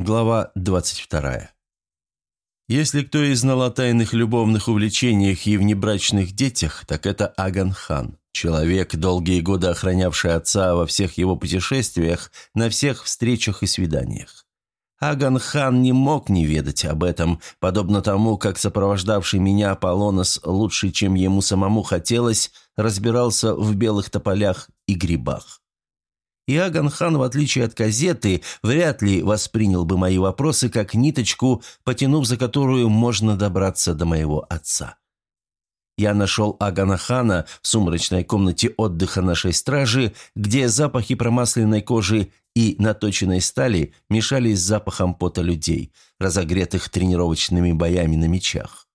Глава 22. Если кто и знал о тайных любовных увлечениях и внебрачных детях, так это Аган хан, человек, долгие годы охранявший отца во всех его путешествиях, на всех встречах и свиданиях. Аган хан не мог не ведать об этом, подобно тому, как сопровождавший меня Аполлонос лучше, чем ему самому хотелось, разбирался в белых тополях и грибах. И Аган-хан, в отличие от газеты, вряд ли воспринял бы мои вопросы как ниточку, потянув за которую можно добраться до моего отца. Я нашел Агана-хана в сумрачной комнате отдыха нашей стражи, где запахи промасленной кожи и наточенной стали мешались с запахом пота людей, разогретых тренировочными боями на мечах.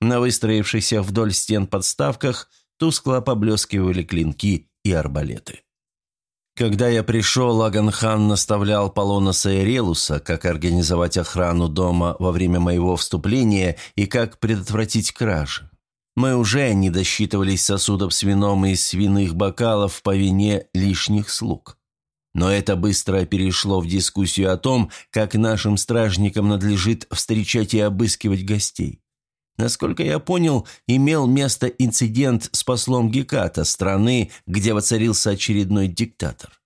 На выстроившихся вдоль стен подставках тускло поблескивали клинки и арбалеты. Когда я пришел, Аганхан наставлял Полоноса и Релуса, как организовать охрану дома во время моего вступления и как предотвратить кражи. Мы уже не досчитывались сосудов с вином и свиных бокалов по вине лишних слуг. Но это быстро перешло в дискуссию о том, как нашим стражникам надлежит встречать и обыскивать гостей. Насколько я понял, имел место инцидент с послом Геката, страны, где воцарился очередной диктатор.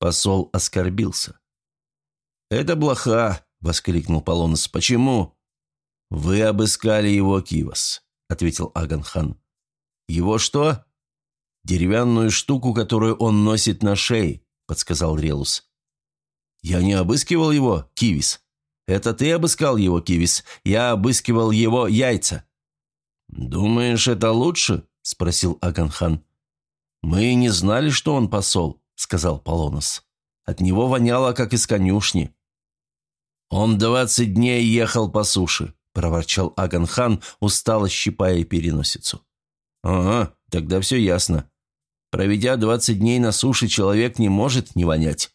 Посол оскорбился. «Это блоха!» — воскликнул Полонос. «Почему?» «Вы обыскали его, Кивас», — ответил Аганхан. «Его что?» «Деревянную штуку, которую он носит на шее», — подсказал Релус. «Я не обыскивал его, Кивис», это ты обыскал его, Кивис. Я обыскивал его яйца». «Думаешь, это лучше?» – спросил Аганхан. «Мы не знали, что он посол», – сказал Полонос. «От него воняло, как из конюшни». «Он двадцать дней ехал по суше», – проворчал Аганхан, устало щипая переносицу. «Ага, тогда все ясно. Проведя двадцать дней на суше, человек не может не вонять».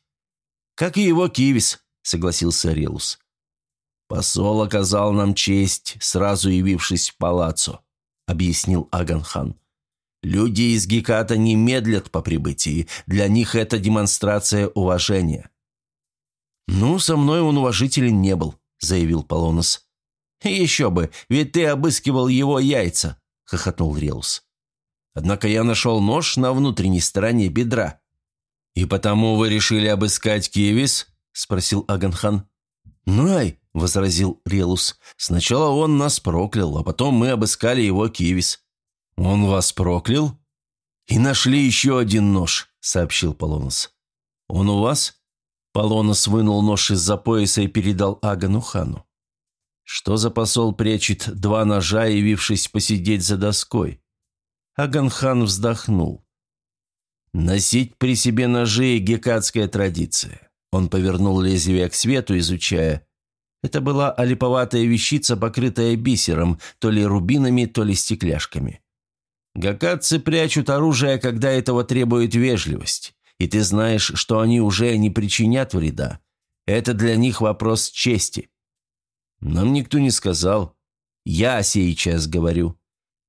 «Как и его кивис», – согласился Релус. «Посол оказал нам честь, сразу явившись в палаццо», — объяснил Аганхан. «Люди из Геката не медлят по прибытии. Для них это демонстрация уважения». «Ну, со мной он уважителен не был», — заявил Полонос. «Еще бы, ведь ты обыскивал его яйца», — хохотнул Реус. «Однако я нашел нож на внутренней стороне бедра». «И потому вы решили обыскать Киевис?» — спросил Аганхан. «Най!» – возразил Релус. «Сначала он нас проклял, а потом мы обыскали его кивис». «Он вас проклял?» «И нашли еще один нож», – сообщил Полонос. «Он у вас?» Полонос вынул нож из-за пояса и передал Агану хану. «Что за посол прячет два ножа, явившись посидеть за доской?» Аганхан вздохнул. «Носить при себе ножи – гекатская традиция. Он повернул лезвие к свету, изучая. Это была олиповатая вещица, покрытая бисером, то ли рубинами, то ли стекляшками. Гакатцы прячут оружие, когда этого требует вежливость. И ты знаешь, что они уже не причинят вреда. Это для них вопрос чести. Нам никто не сказал. Я сейчас говорю.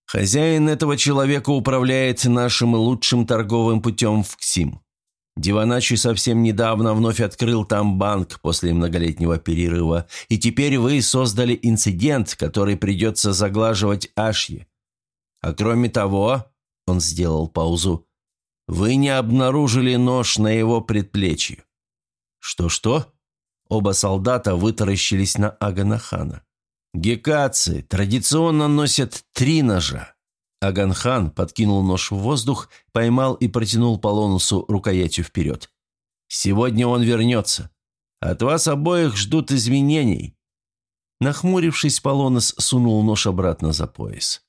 Хозяин этого человека управляет нашим лучшим торговым путем в Ксим. Диваначи совсем недавно вновь открыл там банк после многолетнего перерыва, и теперь вы создали инцидент, который придется заглаживать Ашье. А кроме того, он сделал паузу, вы не обнаружили нож на его предплечье. Что-что? Оба солдата вытаращились на Аганахана. Гекацы традиционно носят три ножа. Аганхан подкинул нож в воздух, поймал и протянул Полонусу рукоятью вперед. «Сегодня он вернется. От вас обоих ждут изменений». Нахмурившись, Полонос сунул нож обратно за пояс.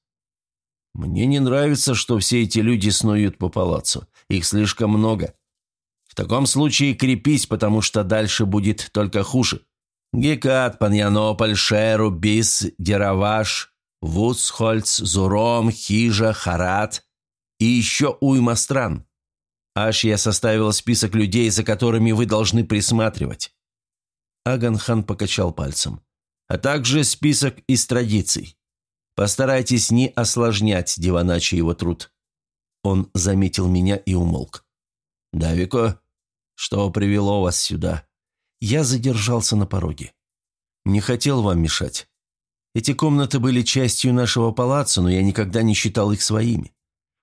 «Мне не нравится, что все эти люди снуют по палацу. Их слишком много. В таком случае крепись, потому что дальше будет только хуже. Гекат, Паньянополь, Шеру, Бис, Дераваш, Вудсхольц, Зуром, Хижа, Харат и еще уйма стран. Аж я составил список людей, за которыми вы должны присматривать. Аганхан покачал пальцем. А также список из традиций. Постарайтесь не осложнять Диваначи его труд. Он заметил меня и умолк. «Давико, что привело вас сюда? Я задержался на пороге. Не хотел вам мешать. Эти комнаты были частью нашего палаца, но я никогда не считал их своими.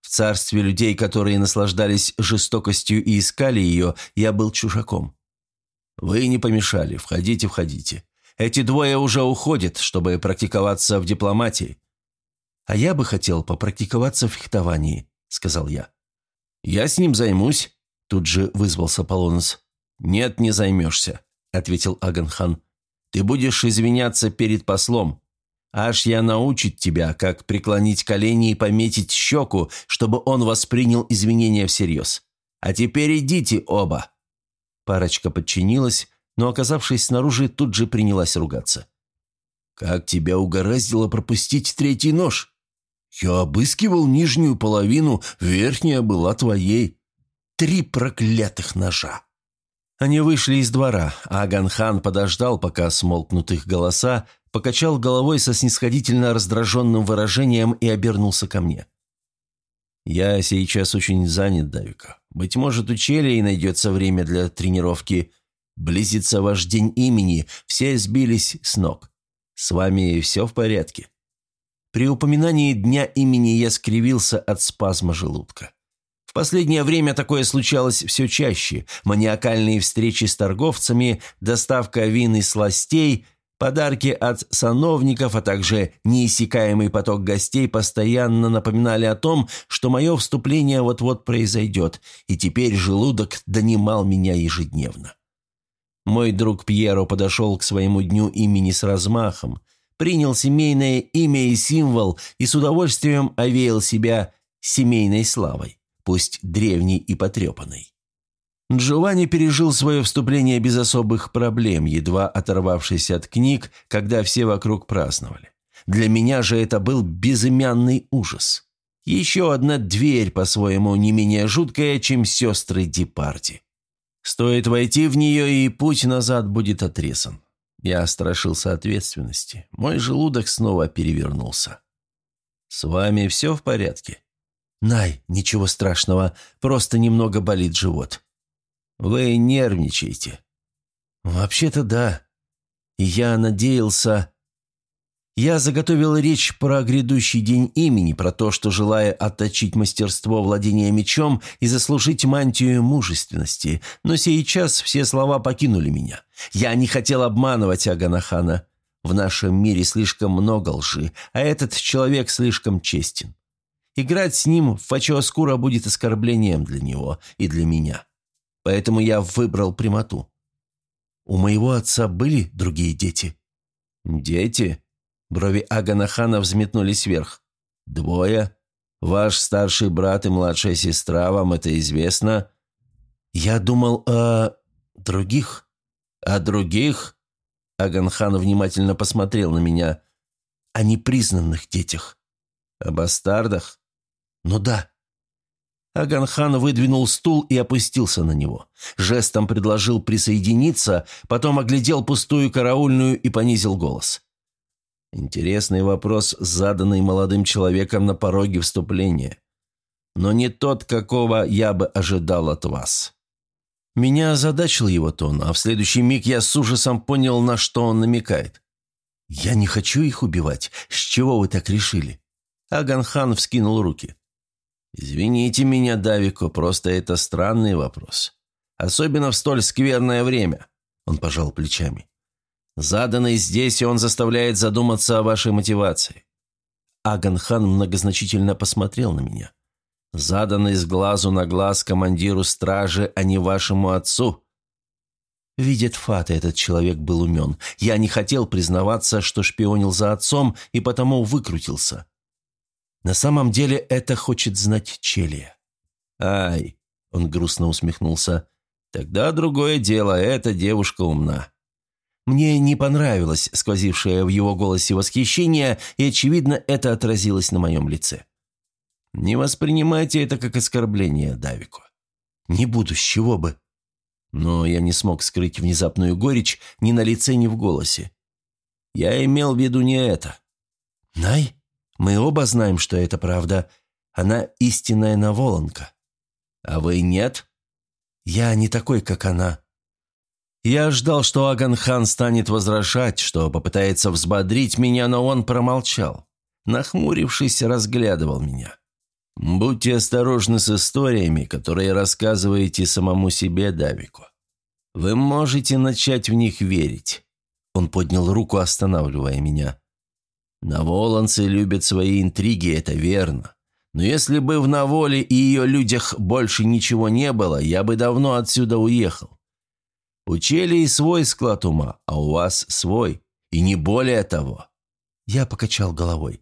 В царстве людей, которые наслаждались жестокостью и искали ее, я был чужаком. Вы не помешали, входите, входите. Эти двое уже уходят, чтобы практиковаться в дипломатии. А я бы хотел попрактиковаться в фехтовании, сказал я. Я с ним займусь, тут же вызвался Полонос. Нет, не займешься, ответил Аганхан. Ты будешь извиняться перед послом. Аж я научит тебя, как преклонить колени и пометить щеку, чтобы он воспринял извинения всерьез. А теперь идите оба». Парочка подчинилась, но, оказавшись снаружи, тут же принялась ругаться. «Как тебя угораздило пропустить третий нож? Я обыскивал нижнюю половину, верхняя была твоей. Три проклятых ножа!» Они вышли из двора, а Аганхан подождал, пока смолкнут их голоса, покачал головой со снисходительно раздраженным выражением и обернулся ко мне. «Я сейчас очень занят, Давика. Быть может, у Челии найдется время для тренировки. Близится ваш день имени, все сбились с ног. С вами все в порядке?» При упоминании дня имени я скривился от спазма желудка. В последнее время такое случалось все чаще. Маниакальные встречи с торговцами, доставка вин и сластей, подарки от сановников, а также неиссякаемый поток гостей постоянно напоминали о том, что мое вступление вот-вот произойдет, и теперь желудок донимал меня ежедневно. Мой друг Пьеро подошел к своему дню имени с размахом, принял семейное имя и символ и с удовольствием овеял себя семейной славой пусть древний и потрепанный. Джованни пережил свое вступление без особых проблем, едва оторвавшись от книг, когда все вокруг праздновали. Для меня же это был безымянный ужас. Еще одна дверь, по-своему, не менее жуткая, чем сестры Дипарти. Стоит войти в нее, и путь назад будет отрезан. Я страшился ответственности. Мой желудок снова перевернулся. «С вами все в порядке?» «Най, ничего страшного, просто немного болит живот». «Вы нервничаете». «Вообще-то да. Я надеялся...» Я заготовил речь про грядущий день имени, про то, что желая отточить мастерство владения мечом и заслужить мантию мужественности, но сейчас все слова покинули меня. Я не хотел обманывать Аганахана. В нашем мире слишком много лжи, а этот человек слишком честен. Играть с ним в Фачоаскура будет оскорблением для него и для меня. Поэтому я выбрал прямоту. У моего отца были другие дети. Дети? Брови Аганахана взметнулись вверх. Двое. Ваш старший брат и младшая сестра, вам это известно? Я думал о других. О других? Аганхан внимательно посмотрел на меня. О непризнанных детях. О бастардах? «Ну да». Аганхан выдвинул стул и опустился на него. Жестом предложил присоединиться, потом оглядел пустую караульную и понизил голос. Интересный вопрос, заданный молодым человеком на пороге вступления. Но не тот, какого я бы ожидал от вас. Меня озадачил его тон, а в следующий миг я с ужасом понял, на что он намекает. «Я не хочу их убивать. С чего вы так решили?» Аганхан вскинул руки. «Извините меня, Давико, просто это странный вопрос. Особенно в столь скверное время», – он пожал плечами. «Заданный здесь, и он заставляет задуматься о вашей мотивации». Аганхан многозначительно посмотрел на меня. «Заданный с глазу на глаз командиру стражи, а не вашему отцу». Видит Фата, этот человек был умен. Я не хотел признаваться, что шпионил за отцом, и потому выкрутился. На самом деле это хочет знать Челия. «Ай!» – он грустно усмехнулся. «Тогда другое дело, эта девушка умна». Мне не понравилось сквозившее в его голосе восхищение, и, очевидно, это отразилось на моем лице. «Не воспринимайте это как оскорбление, Давико». «Не буду, с чего бы». Но я не смог скрыть внезапную горечь ни на лице, ни в голосе. Я имел в виду не это. «Най?» Мы оба знаем, что это правда. Она истинная наволонка. А вы нет? Я не такой, как она. Я ждал, что Аганхан станет возражать, что попытается взбодрить меня, но он промолчал. Нахмурившись, разглядывал меня. «Будьте осторожны с историями, которые рассказываете самому себе, Давику. Вы можете начать в них верить». Он поднял руку, останавливая меня. «Наволанцы любят свои интриги, это верно. Но если бы в Наволе и ее людях больше ничего не было, я бы давно отсюда уехал. У Челии свой склад ума, а у вас свой, и не более того». Я покачал головой.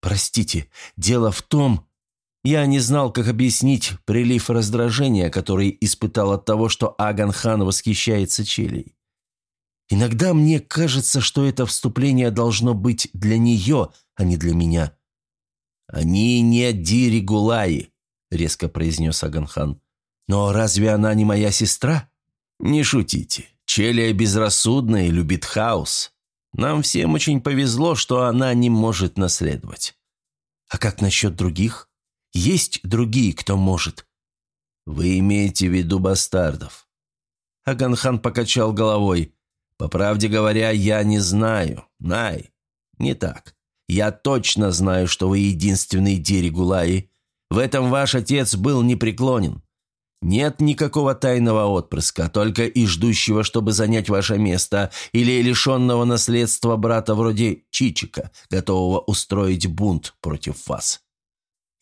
«Простите, дело в том...» Я не знал, как объяснить прилив раздражения, который испытал от того, что Аган хан восхищается Челией. Иногда мне кажется, что это вступление должно быть для нее, а не для меня. «Они не Диригулаи», — резко произнес Аганхан. «Но разве она не моя сестра?» «Не шутите. Челия безрассудная и любит хаос. Нам всем очень повезло, что она не может наследовать». «А как насчет других? Есть другие, кто может?» «Вы имеете в виду бастардов?» Аганхан покачал головой. «По правде говоря, я не знаю. Най, не так. Я точно знаю, что вы единственный Диригулаи. В этом ваш отец был непреклонен. Нет никакого тайного отпрыска, только и ждущего, чтобы занять ваше место, или лишенного наследства брата вроде Чичика, готового устроить бунт против вас».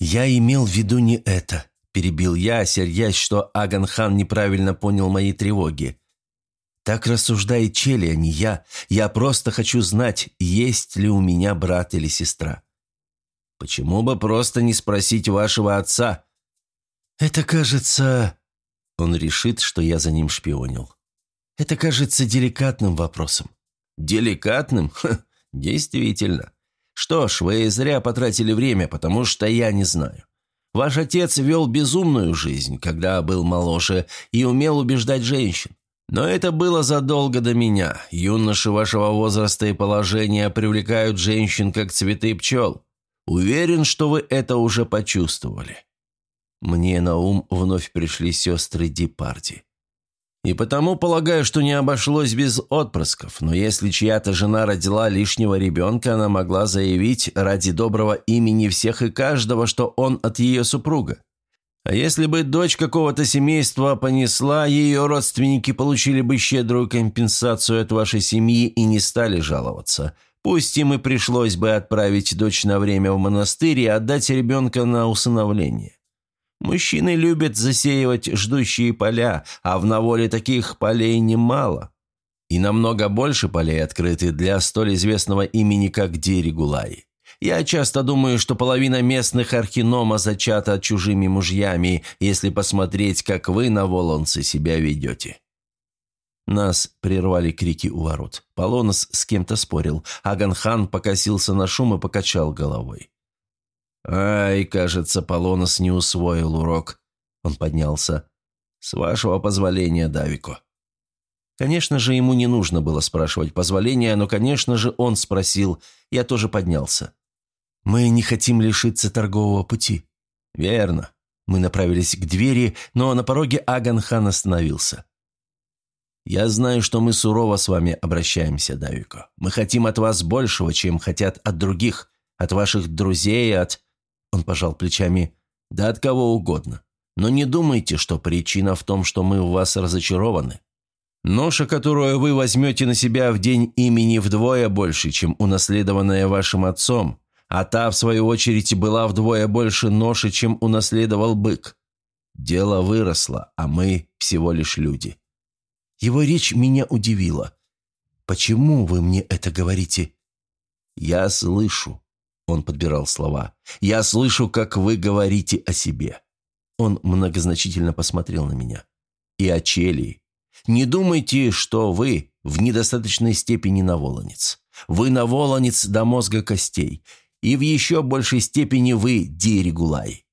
«Я имел в виду не это», – перебил я, сердясь, что Аганхан неправильно понял мои тревоги. Так рассуждает Чели, а не я. Я просто хочу знать, есть ли у меня брат или сестра. Почему бы просто не спросить вашего отца? Это кажется... Он решит, что я за ним шпионил. Это кажется деликатным вопросом. Деликатным? Ха, действительно. Что ж, вы зря потратили время, потому что я не знаю. Ваш отец вел безумную жизнь, когда был моложе, и умел убеждать женщин. Но это было задолго до меня. Юноши вашего возраста и положения привлекают женщин, как цветы пчел. Уверен, что вы это уже почувствовали. Мне на ум вновь пришли сестры Дипарди. И потому полагаю, что не обошлось без отпрысков, но если чья-то жена родила лишнего ребенка, она могла заявить ради доброго имени всех и каждого, что он от ее супруга. А если бы дочь какого-то семейства понесла, ее родственники получили бы щедрую компенсацию от вашей семьи и не стали жаловаться. Пусть им и пришлось бы отправить дочь на время в монастырь и отдать ребенка на усыновление. Мужчины любят засеивать ждущие поля, а в наволе таких полей немало. И намного больше полей открыты для столь известного имени, как Диригулай. Я часто думаю, что половина местных архинома зачата чужими мужьями, если посмотреть, как вы на Волонце себя ведете». Нас прервали крики у ворот. Полонос с кем-то спорил. Аганхан покосился на шум и покачал головой. «Ай, кажется, Полонос не усвоил урок». Он поднялся. «С вашего позволения, Давико». Конечно же, ему не нужно было спрашивать позволения, но, конечно же, он спросил. Я тоже поднялся. «Мы не хотим лишиться торгового пути». «Верно». Мы направились к двери, но на пороге Аганхан остановился. «Я знаю, что мы сурово с вами обращаемся, Давико. Мы хотим от вас большего, чем хотят от других, от ваших друзей, от...» Он пожал плечами. «Да от кого угодно. Но не думайте, что причина в том, что мы в вас разочарованы. Ноша, которую вы возьмете на себя в день имени вдвое больше, чем унаследованная вашим отцом, а та, в свою очередь, была вдвое больше ноши, чем унаследовал бык. Дело выросло, а мы всего лишь люди. Его речь меня удивила. «Почему вы мне это говорите?» «Я слышу», — он подбирал слова. «Я слышу, как вы говорите о себе». Он многозначительно посмотрел на меня. «И о Челии. Не думайте, что вы в недостаточной степени наволонец. Вы наволонец до мозга костей и в еще большей степени вы Диригулай.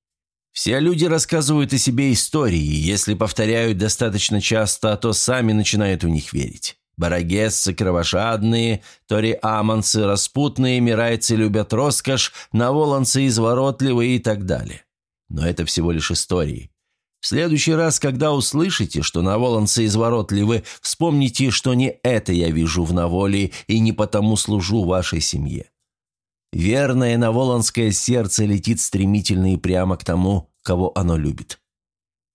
Все люди рассказывают о себе истории, если повторяют достаточно часто, то сами начинают в них верить. Барагессы кровожадные, тори-аманцы распутные, мирайцы любят роскошь, наволанцы изворотливые и так далее. Но это всего лишь истории. В следующий раз, когда услышите, что наволонцы изворотливы, вспомните, что не это я вижу в наволе и не потому служу вашей семье. Верное наволонское сердце летит стремительно и прямо к тому, кого оно любит.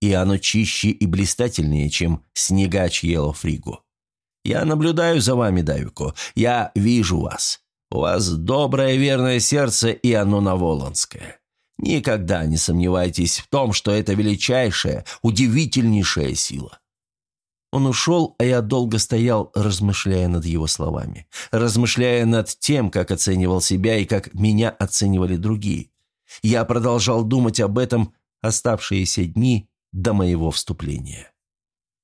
И оно чище и блистательнее, чем снегач Елофригу. Я наблюдаю за вами, Давико, я вижу вас. У вас доброе верное сердце, и оно наволонское. Никогда не сомневайтесь в том, что это величайшая, удивительнейшая сила». Он ушел, а я долго стоял, размышляя над его словами, размышляя над тем, как оценивал себя и как меня оценивали другие. Я продолжал думать об этом оставшиеся дни до моего вступления.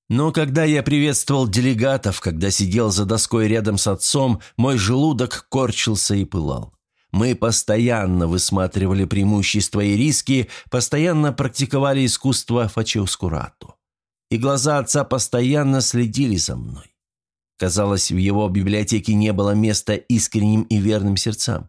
Но когда я приветствовал делегатов, когда сидел за доской рядом с отцом, мой желудок корчился и пылал. Мы постоянно высматривали преимущества и риски, постоянно практиковали искусство фачеускурату. И глаза отца постоянно следили за мной. Казалось, в его библиотеке не было места искренним и верным сердцам.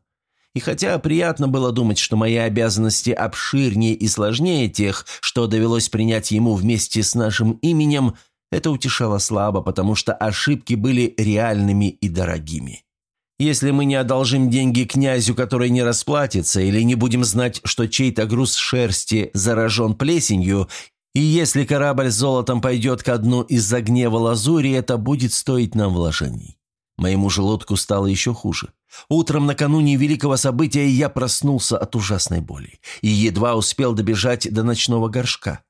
И хотя приятно было думать, что мои обязанности обширнее и сложнее тех, что довелось принять ему вместе с нашим именем, это утешало слабо, потому что ошибки были реальными и дорогими. Если мы не одолжим деньги князю, который не расплатится, или не будем знать, что чей-то груз шерсти заражен плесенью, и если корабль с золотом пойдет ко дну из-за гнева лазури, это будет стоить нам вложений. Моему желудку стало еще хуже. Утром накануне великого события я проснулся от ужасной боли и едва успел добежать до ночного горшка.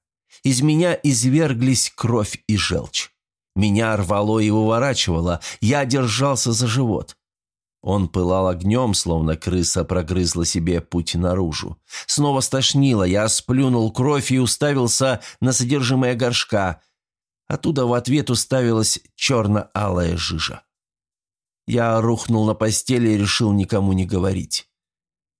Из меня изверглись кровь и желчь. Меня рвало и выворачивало, я держался за живот. Он пылал огнем, словно крыса прогрызла себе путь наружу. Снова стошнило, я сплюнул кровь и уставился на содержимое горшка. Оттуда в ответ уставилась черно-алая жижа. Я рухнул на постели и решил никому не говорить.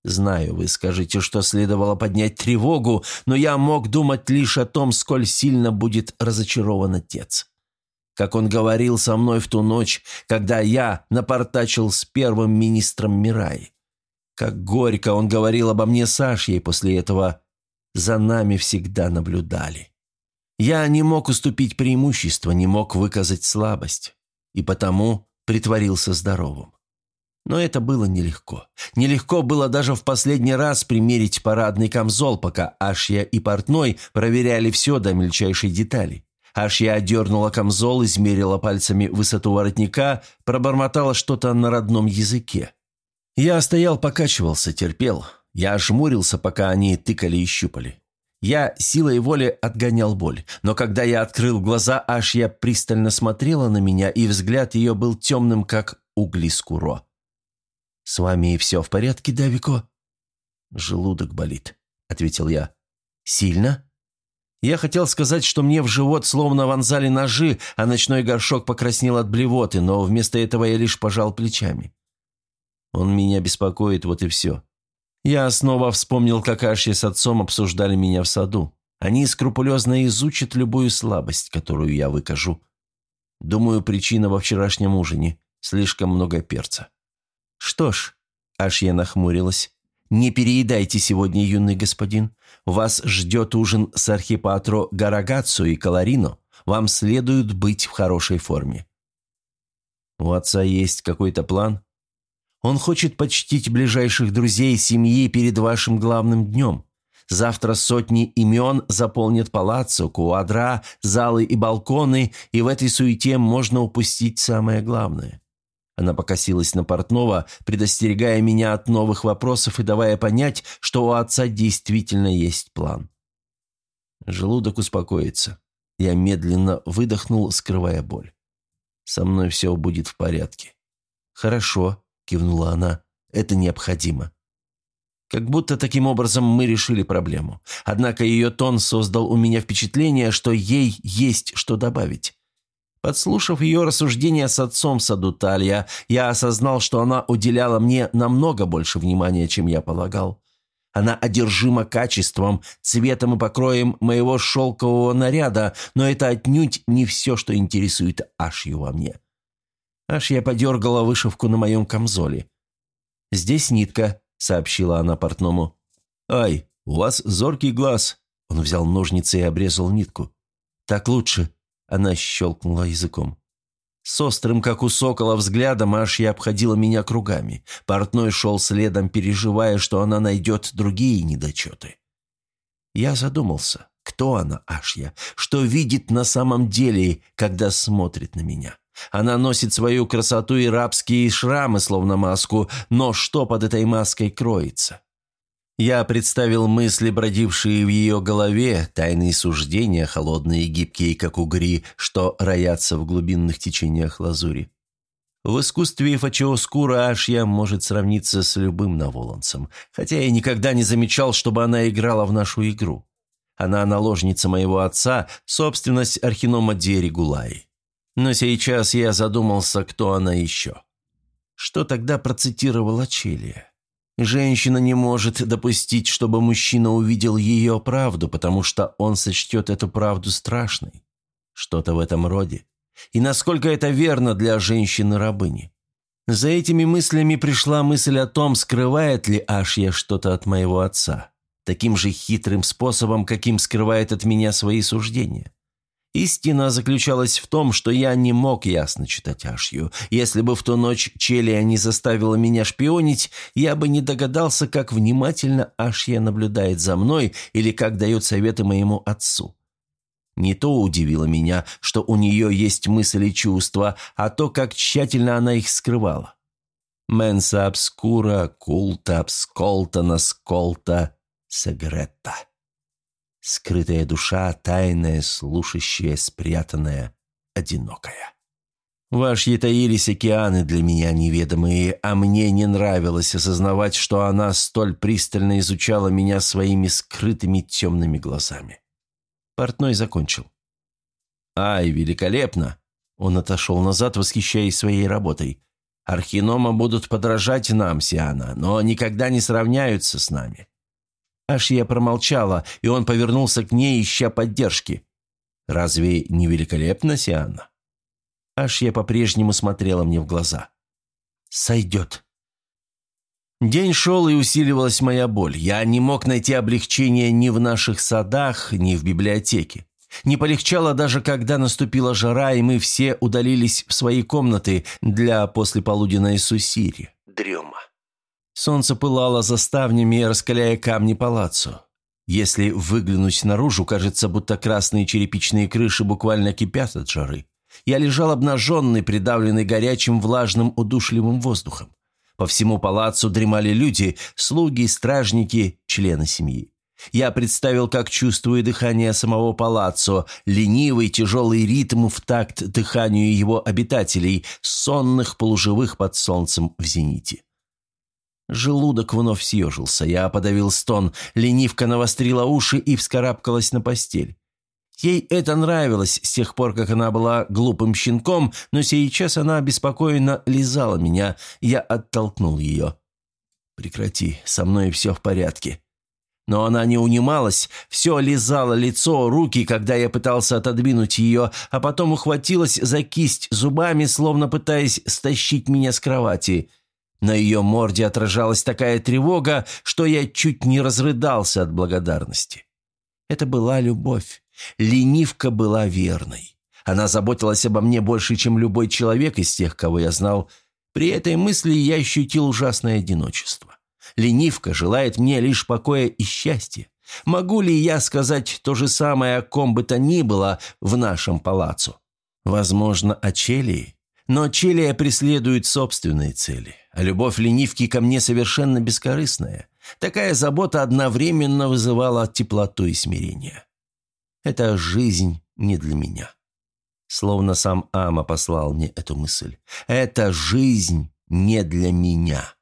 Знаю, вы скажете, что следовало поднять тревогу, но я мог думать лишь о том, сколь сильно будет разочарован отец как он говорил со мной в ту ночь, когда я напортачил с первым министром Мираи. Как горько он говорил обо мне Сашьей после этого. За нами всегда наблюдали. Я не мог уступить преимущество, не мог выказать слабость. И потому притворился здоровым. Но это было нелегко. Нелегко было даже в последний раз примерить парадный камзол, пока Ашья и Портной проверяли все до мельчайшей детали. Аж я одернула камзол, измерила пальцами высоту воротника, пробормотала что-то на родном языке. Я стоял, покачивался, терпел. Я жмурился, пока они тыкали и щупали. Я силой воли отгонял боль, но когда я открыл глаза, аж я пристально смотрела на меня, и взгляд ее был темным, как угли скуро. «С вами и все в порядке, Давико?» «Желудок болит», — ответил я. «Сильно?» Я хотел сказать, что мне в живот словно вонзали ножи, а ночной горшок покраснел от блевоты, но вместо этого я лишь пожал плечами. Он меня беспокоит, вот и все. Я снова вспомнил, как Ашья с отцом обсуждали меня в саду. Они скрупулезно изучат любую слабость, которую я выкажу. Думаю, причина во вчерашнем ужине. Слишком много перца. Что ж, Ашья нахмурилась. «Не переедайте сегодня, юный господин. Вас ждет ужин с архипатро Гарагацу и Каларино. Вам следует быть в хорошей форме». «У отца есть какой-то план?» «Он хочет почтить ближайших друзей семьи перед вашим главным днем. Завтра сотни имен заполнят палаццо, куадра, залы и балконы, и в этой суете можно упустить самое главное. Она покосилась на портного, предостерегая меня от новых вопросов и давая понять, что у отца действительно есть план. Желудок успокоится. Я медленно выдохнул, скрывая боль. «Со мной все будет в порядке». «Хорошо», — кивнула она, — «это необходимо». Как будто таким образом мы решили проблему. Однако ее тон создал у меня впечатление, что ей есть что добавить. Подслушав ее рассуждения с отцом в саду Талья, я осознал, что она уделяла мне намного больше внимания, чем я полагал. Она одержима качеством, цветом и покроем моего шелкового наряда, но это отнюдь не все, что интересует Ашью во мне. Аж я подергала вышивку на моем камзоле. «Здесь нитка», — сообщила она портному. «Ай, у вас зоркий глаз. Он взял ножницы и обрезал нитку. «Так лучше», — она щелкнула языком. С острым, как у сокола, взглядом Ашья обходила меня кругами. Портной шел следом, переживая, что она найдет другие недочеты. Я задумался, кто она, Ашья, что видит на самом деле, когда смотрит на меня. Она носит свою красоту и рабские шрамы, словно маску, но что под этой маской кроется? Я представил мысли, бродившие в ее голове, тайные суждения, холодные гибкие, как угри, что роятся в глубинных течениях лазури. В искусстве Фачиоскура Ашья может сравниться с любым наволонцем, хотя я никогда не замечал, чтобы она играла в нашу игру. Она наложница моего отца, собственность Архинома Дерегулай. Но сейчас я задумался, кто она еще. Что тогда процитировала Челия? Женщина не может допустить, чтобы мужчина увидел ее правду, потому что он сочтет эту правду страшной. Что-то в этом роде. И насколько это верно для женщины-рабыни. За этими мыслями пришла мысль о том, скрывает ли Ашья что-то от моего отца. Таким же хитрым способом, каким скрывает от меня свои суждения. Истина заключалась в том, что я не мог ясно читать Ашью. Если бы в ту ночь Челия не заставила меня шпионить, я бы не догадался, как внимательно Ашья наблюдает за мной или как дает советы моему отцу. Не то удивило меня, что у нее есть мысли и чувства, а то, как тщательно она их скрывала. «Менса обскура, култа обсколта, насколта, сегретта». Скрытая душа, тайная, слушающая, спрятанная, одинокая. Ваши таились океаны для меня неведомые, а мне не нравилось осознавать, что она столь пристально изучала меня своими скрытыми темными глазами. Портной закончил. «Ай, великолепно!» Он отошел назад, восхищаясь своей работой. «Архинома будут подражать нам, Сиана, но никогда не сравняются с нами. Аж я промолчала, и он повернулся к ней, ища поддержки. «Разве не великолепно, Сианна?» Аж я по-прежнему смотрела мне в глаза. «Сойдет». День шел, и усиливалась моя боль. Я не мог найти облегчения ни в наших садах, ни в библиотеке. Не полегчало даже, когда наступила жара, и мы все удалились в свои комнаты для послеполуденной сусири. Дрема. Солнце пылало за ставнями, раскаляя камни палаццо. Если выглянуть наружу, кажется, будто красные черепичные крыши буквально кипят от жары. Я лежал обнаженный, придавленный горячим, влажным, удушливым воздухом. По всему палацу дремали люди, слуги, стражники, члены семьи. Я представил, как чувствую дыхание самого палаццо, ленивый тяжелый ритм в такт дыханию его обитателей, сонных полуживых под солнцем в зените. Желудок вновь съежился. Я подавил стон. Ленивка навострила уши и вскарабкалась на постель. Ей это нравилось с тех пор, как она была глупым щенком, но сейчас она беспокойно лизала меня. Я оттолкнул ее. «Прекрати, со мной все в порядке». Но она не унималась, все лизала лицо, руки, когда я пытался отодвинуть ее, а потом ухватилась за кисть зубами, словно пытаясь стащить меня с кровати – на ее морде отражалась такая тревога, что я чуть не разрыдался от благодарности. Это была любовь. Ленивка была верной. Она заботилась обо мне больше, чем любой человек из тех, кого я знал. При этой мысли я ощутил ужасное одиночество. Ленивка желает мне лишь покоя и счастья. Могу ли я сказать то же самое о ком бы то ни было в нашем палацу? Возможно, о Челии. Но Челия преследует собственные цели любовь ленивки ко мне совершенно бескорыстная. Такая забота одновременно вызывала теплоту и смирение. Эта жизнь не для меня. Словно сам Ама послал мне эту мысль. Эта жизнь не для меня.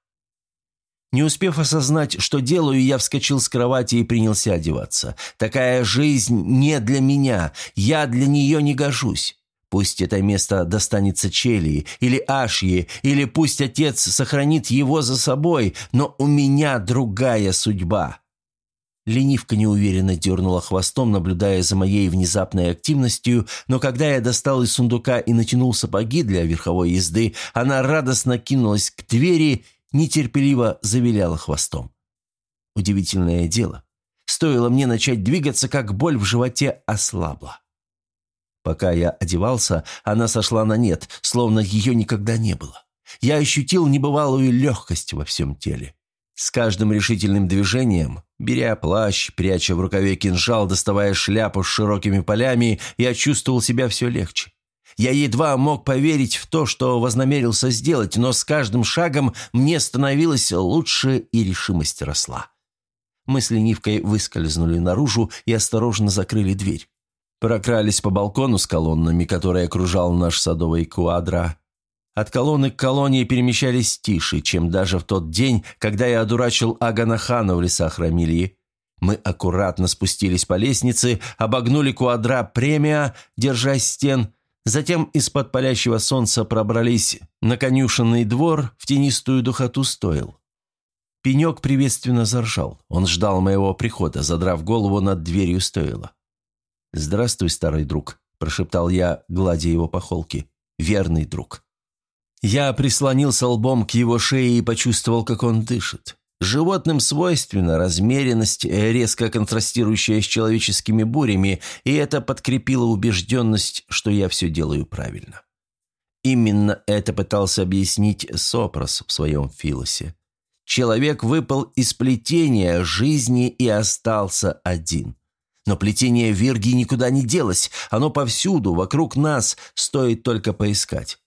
Не успев осознать, что делаю, я вскочил с кровати и принялся одеваться. Такая жизнь не для меня. Я для нее не гожусь. Пусть это место достанется Челии или Ашье, или пусть отец сохранит его за собой, но у меня другая судьба». Ленивка неуверенно дернула хвостом, наблюдая за моей внезапной активностью, но когда я достал из сундука и натянул сапоги для верховой езды, она радостно кинулась к двери, нетерпеливо завиляла хвостом. Удивительное дело. Стоило мне начать двигаться, как боль в животе ослабла. Пока я одевался, она сошла на нет, словно ее никогда не было. Я ощутил небывалую легкость во всем теле. С каждым решительным движением, беря плащ, пряча в рукаве кинжал, доставая шляпу с широкими полями, я чувствовал себя все легче. Я едва мог поверить в то, что вознамерился сделать, но с каждым шагом мне становилось лучше и решимость росла. Мы с ленивкой выскользнули наружу и осторожно закрыли дверь. Прокрались по балкону с колоннами, которые окружал наш садовый квадра. От колонны к колонне перемещались тише, чем даже в тот день, когда я одурачил Агана Хана в лесах Рамильи. Мы аккуратно спустились по лестнице, обогнули квадра премия, держась стен, затем из-под палящего солнца пробрались на конюшенный двор в тенистую духоту стоил. Пенек приветственно заржал. Он ждал моего прихода, задрав голову над дверью стойла. «Здравствуй, старый друг», – прошептал я, гладя его по холке. «Верный друг». Я прислонился лбом к его шее и почувствовал, как он дышит. Животным свойственна размеренность, резко контрастирующая с человеческими бурями, и это подкрепило убежденность, что я все делаю правильно. Именно это пытался объяснить Сопрос в своем филосе. Человек выпал из плетения жизни и остался один. Но плетение Вирги никуда не делось, оно повсюду, вокруг нас, стоит только поискать.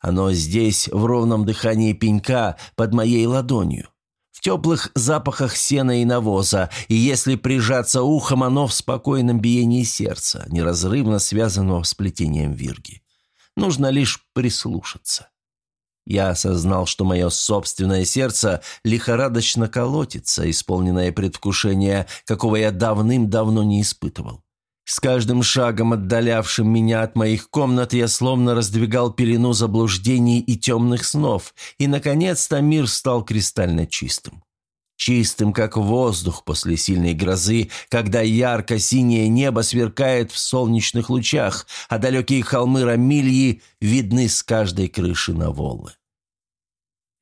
Оно здесь, в ровном дыхании пенька, под моей ладонью. В теплых запахах сена и навоза, и если прижаться ухом, оно в спокойном биении сердца, неразрывно связанного с плетением Вирги. Нужно лишь прислушаться. Я осознал, что мое собственное сердце лихорадочно колотится, исполненное предвкушение, какого я давным-давно не испытывал. С каждым шагом, отдалявшим меня от моих комнат, я словно раздвигал пелену заблуждений и темных снов, и, наконец-то, мир стал кристально чистым. Чистым, как воздух после сильной грозы, когда ярко-синее небо сверкает в солнечных лучах, а далекие холмы Рамильи видны с каждой крыши на волны.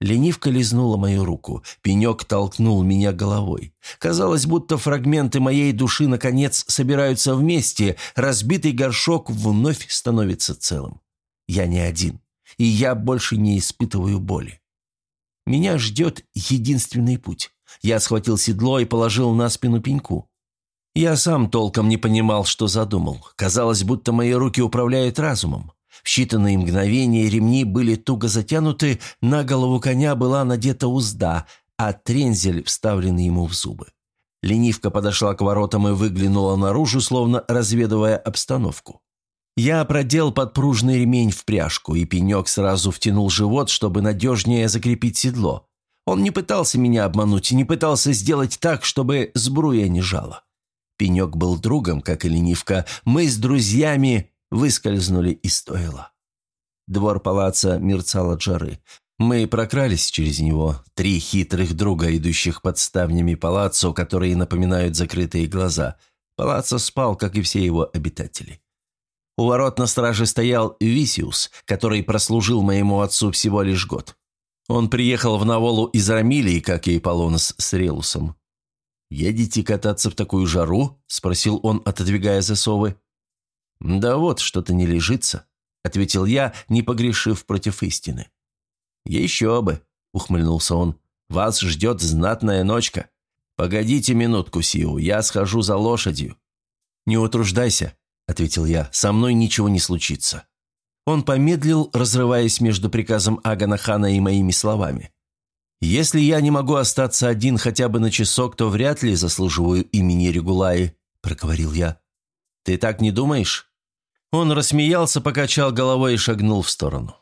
Ленивка лизнула мою руку. Пенек толкнул меня головой. Казалось, будто фрагменты моей души наконец собираются вместе, разбитый горшок вновь становится целым. Я не один, и я больше не испытываю боли. Меня ждет единственный путь. Я схватил седло и положил на спину пеньку. Я сам толком не понимал, что задумал. Казалось, будто мои руки управляют разумом. В считанные мгновения ремни были туго затянуты, на голову коня была надета узда, а трензель вставлен ему в зубы. Ленивка подошла к воротам и выглянула наружу, словно разведывая обстановку. Я продел подпружный ремень в пряжку, и пенек сразу втянул живот, чтобы надежнее закрепить седло. Он не пытался меня обмануть, не пытался сделать так, чтобы сбруя не жала. Пенек был другом, как и ленивка. Мы с друзьями выскользнули из стойла. Двор палаца мерцал от жары. Мы прокрались через него, три хитрых друга, идущих под ставнями палаццо, которые напоминают закрытые глаза. Палаццо спал, как и все его обитатели. У ворот на страже стоял Висиус, который прослужил моему отцу всего лишь год. Он приехал в Наволу из Рамилии, как и Полонос с Релусом. «Едете кататься в такую жару?» – спросил он, отодвигая засовы. «Да вот, что-то не лежится», – ответил я, не погрешив против истины. «Еще бы», – ухмыльнулся он, – «вас ждет знатная ночка. Погодите минутку, Сиу, я схожу за лошадью». «Не утруждайся», – ответил я, – «со мной ничего не случится». Он помедлил, разрываясь между приказом Агана Хана и моими словами. «Если я не могу остаться один хотя бы на часок, то вряд ли заслуживаю имени Регулаи», – проговорил я. «Ты так не думаешь?» Он рассмеялся, покачал головой и шагнул в сторону.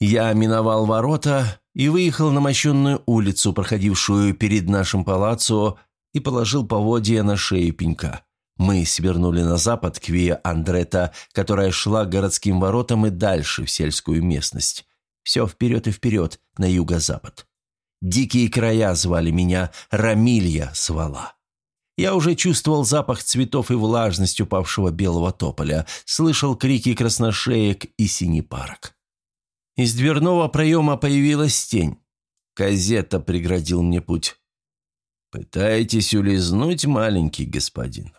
Я миновал ворота и выехал на мощенную улицу, проходившую перед нашим палаццо, и положил поводья на шею пенька. Мы свернули на запад к Виа Андрета, которая шла к городским воротам и дальше в сельскую местность. Все вперед и вперед, на юго-запад. Дикие края звали меня, Рамилья звала. Я уже чувствовал запах цветов и влажность упавшего белого тополя, слышал крики красношеек и синепарок. Из дверного проема появилась тень. Казета преградил мне путь. «Пытаетесь улизнуть, маленький господин?»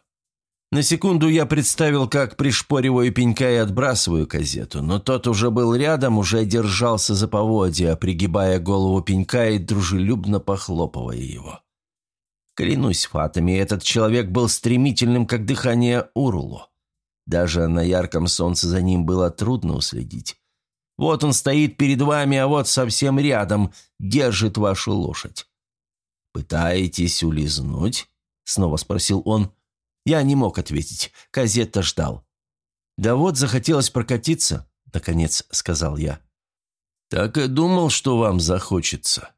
На секунду я представил, как пришпориваю пенька и отбрасываю газету, но тот уже был рядом, уже держался за поводья, пригибая голову пенька и дружелюбно похлопывая его. Клянусь фатами, этот человек был стремительным, как дыхание Урулу. Даже на ярком солнце за ним было трудно уследить. Вот он стоит перед вами, а вот совсем рядом держит вашу лошадь. «Пытаетесь улизнуть?» — снова спросил он. Я не мог ответить. Казетта ждал. «Да вот, захотелось прокатиться», — наконец сказал я. «Так и думал, что вам захочется».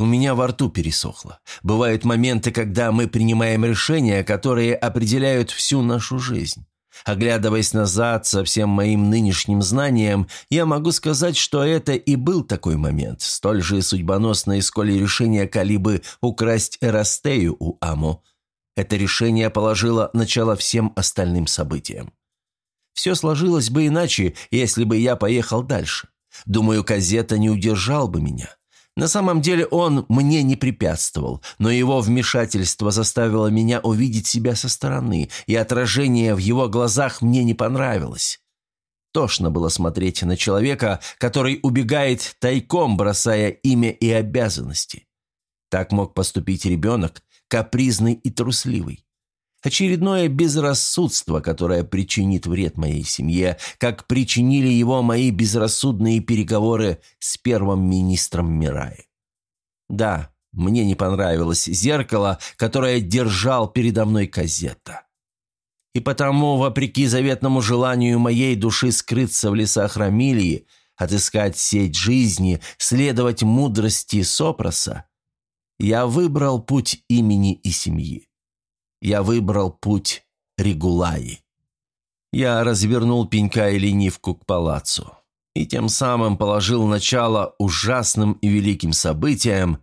У меня во рту пересохло. Бывают моменты, когда мы принимаем решения, которые определяют всю нашу жизнь. Оглядываясь назад со всем моим нынешним знанием, я могу сказать, что это и был такой момент, столь же судьбоносный, сколь и решение Калибы украсть Эрастею у Аму. Это решение положило начало всем остальным событиям. Все сложилось бы иначе, если бы я поехал дальше. Думаю, Казета не удержал бы меня. На самом деле он мне не препятствовал, но его вмешательство заставило меня увидеть себя со стороны, и отражение в его глазах мне не понравилось. Тошно было смотреть на человека, который убегает тайком, бросая имя и обязанности. Так мог поступить ребенок, капризный и трусливый. Очередное безрассудство, которое причинит вред моей семье, как причинили его мои безрассудные переговоры с первым министром Мираи. Да, мне не понравилось зеркало, которое держал передо мной Казетта. И потому, вопреки заветному желанию моей души скрыться в лесах Рамилии, отыскать сеть жизни, следовать мудрости Сопроса, я выбрал путь имени и семьи. Я выбрал путь Регулаи. Я развернул пенька и ленивку к палацу. И тем самым положил начало ужасным и великим событиям,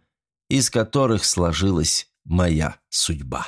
из которых сложилась моя судьба.